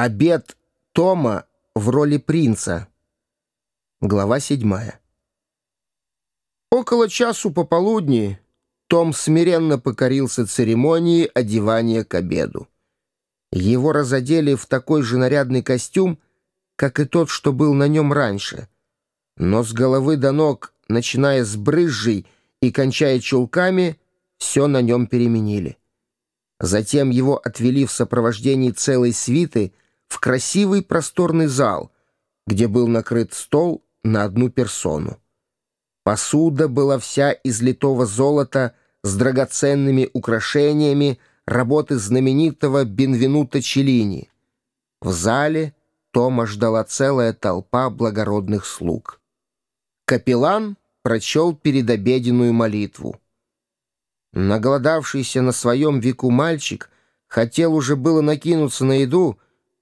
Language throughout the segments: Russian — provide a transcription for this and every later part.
Обед Тома в роли принца. Глава седьмая. Около часу пополудни Том смиренно покорился церемонии одевания к обеду. Его разодели в такой же нарядный костюм, как и тот, что был на нем раньше. Но с головы до ног, начиная с брызжей и кончая чулками, все на нем переменили. Затем его отвели в сопровождении целой свиты — в красивый просторный зал, где был накрыт стол на одну персону. Посуда была вся из литого золота с драгоценными украшениями работы знаменитого Бенвенута Челлини. В зале Тома ждала целая толпа благородных слуг. Капеллан прочел передобеденную молитву. Наголодавшийся на своем веку мальчик хотел уже было накинуться на еду,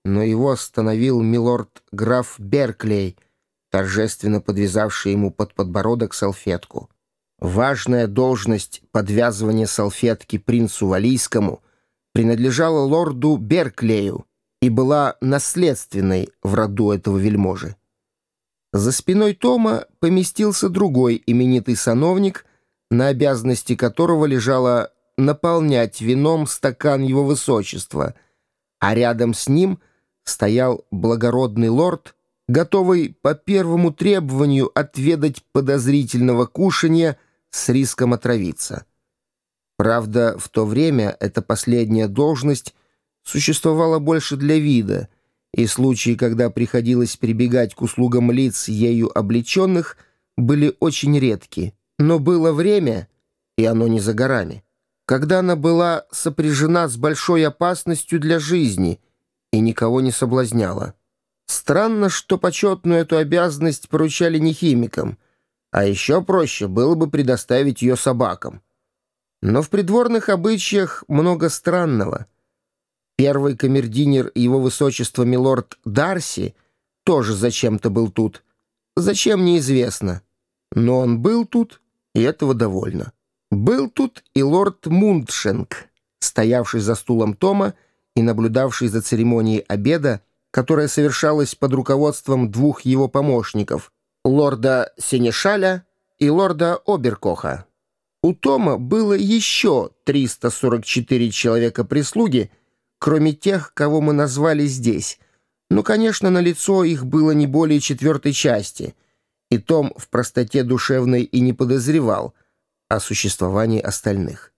но его остановил милорд граф Берклей, торжественно подвязавший ему под подбородок салфетку. Важная должность подвязывания салфетки принцу Валийскому принадлежала лорду Берклею и была наследственной в роду этого вельможи. За спиной Тома поместился другой именитый сановник, на обязанности которого лежало наполнять вином стакан его высочества, а рядом с ним — стоял благородный лорд, готовый по первому требованию отведать подозрительного кушанья с риском отравиться. Правда, в то время эта последняя должность существовала больше для вида, и случаи, когда приходилось прибегать к услугам лиц ею облеченных, были очень редки. Но было время, и оно не за горами, когда она была сопряжена с большой опасностью для жизни — и никого не соблазняла. Странно, что почетную эту обязанность поручали не химикам, а еще проще было бы предоставить ее собакам. Но в придворных обычаях много странного. Первый камердинер его высочества милорд Дарси тоже зачем-то был тут. Зачем, неизвестно. Но он был тут, и этого довольно. Был тут и лорд Мундшенк, стоявший за стулом Тома, и наблюдавший за церемонией обеда, которая совершалась под руководством двух его помощников, лорда Сенешаля и лорда Оберкоха. У Тома было еще 344 человека прислуги, кроме тех, кого мы назвали здесь. Но, конечно, на лицо их было не более четвертой части, и Том в простоте душевной и не подозревал о существовании остальных.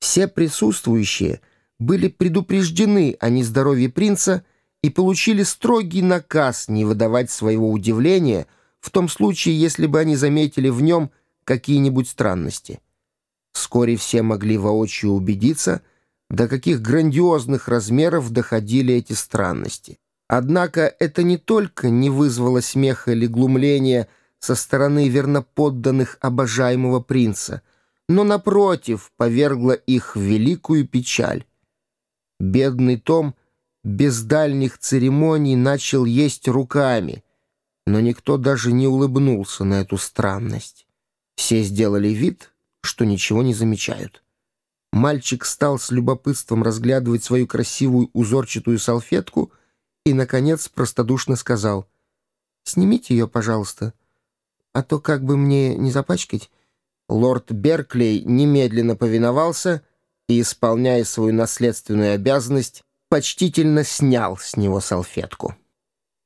Все присутствующие — были предупреждены о нездоровье принца и получили строгий наказ не выдавать своего удивления в том случае, если бы они заметили в нем какие-нибудь странности. Вскоре все могли воочию убедиться, до каких грандиозных размеров доходили эти странности. Однако это не только не вызвало смеха или глумления со стороны верноподданных обожаемого принца, но, напротив, повергло их в великую печаль. Бедный Том без дальних церемоний начал есть руками, но никто даже не улыбнулся на эту странность. Все сделали вид, что ничего не замечают. Мальчик стал с любопытством разглядывать свою красивую узорчатую салфетку и, наконец, простодушно сказал «Снимите ее, пожалуйста, а то как бы мне не запачкать». Лорд Берклей немедленно повиновался — и, исполняя свою наследственную обязанность, почтительно снял с него салфетку.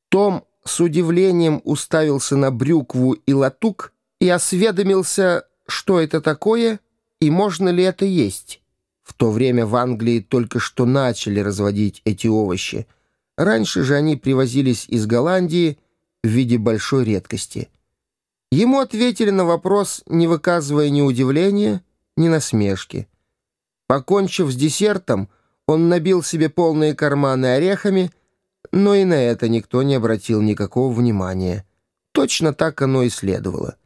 Том с удивлением уставился на брюкву и латук и осведомился, что это такое и можно ли это есть. В то время в Англии только что начали разводить эти овощи. Раньше же они привозились из Голландии в виде большой редкости. Ему ответили на вопрос, не выказывая ни удивления, ни насмешки. Покончив с десертом, он набил себе полные карманы орехами, но и на это никто не обратил никакого внимания. Точно так оно и следовало.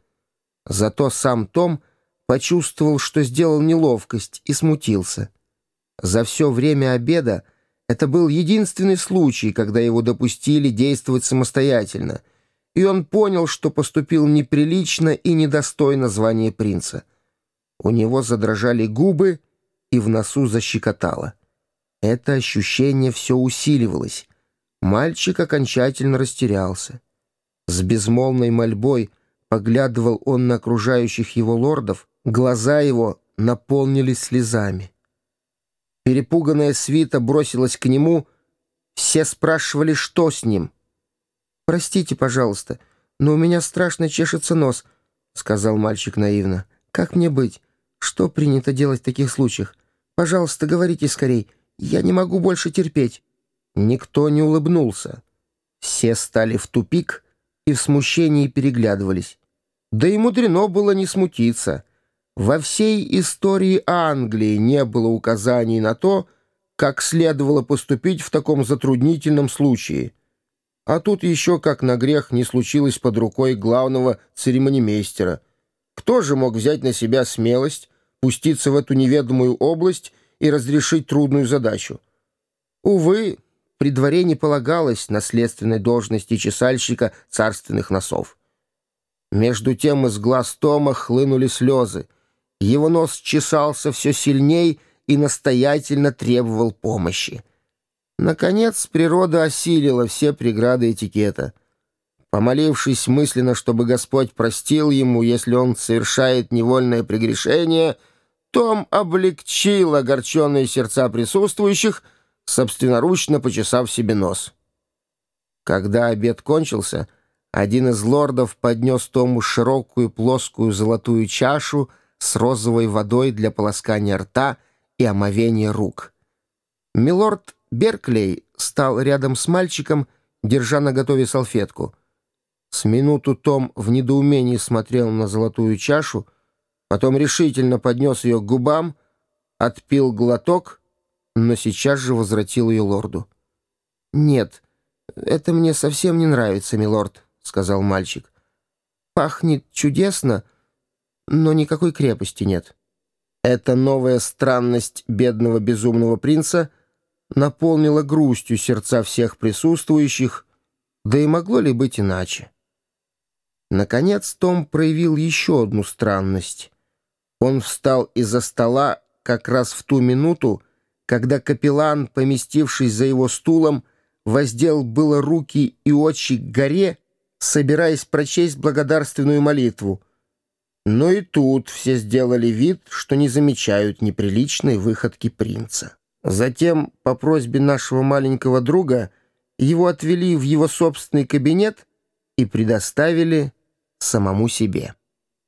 Зато сам Том почувствовал, что сделал неловкость и смутился. За все время обеда это был единственный случай, когда его допустили действовать самостоятельно, и он понял, что поступил неприлично и недостойно звания принца. У него задрожали губы, и в носу защекотало. Это ощущение все усиливалось. Мальчик окончательно растерялся. С безмолвной мольбой поглядывал он на окружающих его лордов, глаза его наполнились слезами. Перепуганная свита бросилась к нему, все спрашивали, что с ним. «Простите, пожалуйста, но у меня страшно чешется нос», — сказал мальчик наивно. «Как мне быть? Что принято делать в таких случаях? Пожалуйста, говорите скорей. Я не могу больше терпеть». Никто не улыбнулся. Все стали в тупик и в смущении переглядывались. Да и мудрено было не смутиться. Во всей истории Англии не было указаний на то, как следовало поступить в таком затруднительном случае. А тут еще, как на грех, не случилось под рукой главного церемонимейстера. Кто же мог взять на себя смелость, пуститься в эту неведомую область и разрешить трудную задачу? Увы, при дворе не полагалось наследственной должности чесальщика царственных носов. Между тем из глаз Тома хлынули слезы. Его нос чесался все сильней и настоятельно требовал помощи. Наконец, природа осилила все преграды этикета. Помолившись мысленно, чтобы Господь простил ему, если он совершает невольное прегрешение, том облегчил огорченные сердца присутствующих — собственноручно почесав себе нос. Когда обед кончился, один из лордов поднес Тому широкую плоскую золотую чашу с розовой водой для полоскания рта и омовения рук. Милорд Берклей стал рядом с мальчиком, держа на готове салфетку. С минуту Том в недоумении смотрел на золотую чашу, потом решительно поднес ее к губам, отпил глоток — но сейчас же возвратил ее лорду. «Нет, это мне совсем не нравится, милорд», — сказал мальчик. «Пахнет чудесно, но никакой крепости нет». Эта новая странность бедного безумного принца наполнила грустью сердца всех присутствующих, да и могло ли быть иначе? Наконец Том проявил еще одну странность. Он встал из-за стола как раз в ту минуту, когда капеллан, поместившись за его стулом, воздел было руки и очи к горе, собираясь прочесть благодарственную молитву. Но и тут все сделали вид, что не замечают неприличной выходки принца. Затем, по просьбе нашего маленького друга, его отвели в его собственный кабинет и предоставили самому себе.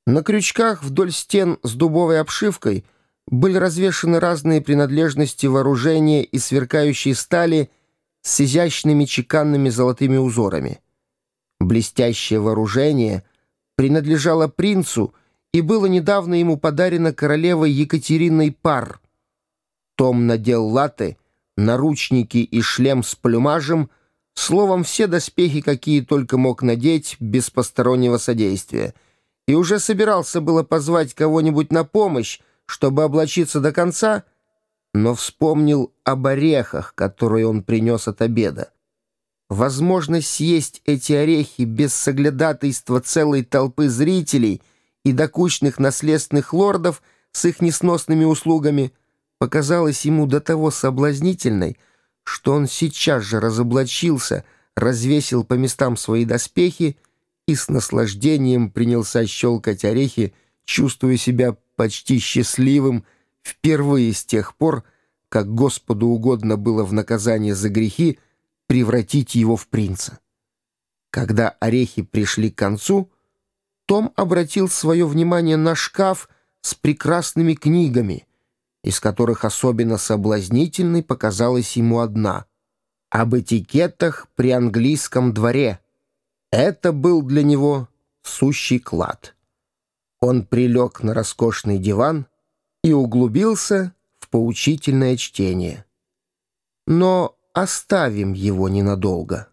На крючках вдоль стен с дубовой обшивкой были развешаны разные принадлежности вооружения и сверкающие стали с изящными чеканными золотыми узорами. Блестящее вооружение принадлежало принцу и было недавно ему подарено королевой Екатериной Пар. Том надел латы, наручники и шлем с плюмажем, словом, все доспехи, какие только мог надеть, без постороннего содействия, и уже собирался было позвать кого-нибудь на помощь, чтобы облачиться до конца, но вспомнил об орехах, которые он принес от обеда. Возможность съесть эти орехи без соглядатайства целой толпы зрителей и докучных наследственных лордов с их несносными услугами показалась ему до того соблазнительной, что он сейчас же разоблачился, развесил по местам свои доспехи и с наслаждением принялся щелкать орехи, чувствуя себя почти счастливым впервые с тех пор, как Господу угодно было в наказание за грехи превратить его в принца. Когда орехи пришли к концу, том обратил свое внимание на шкаф с прекрасными книгами, из которых особенно соблазнительной показалась ему одна — об этикетах при английском дворе. Это был для него сущий клад. Он прилег на роскошный диван и углубился в поучительное чтение. Но оставим его ненадолго.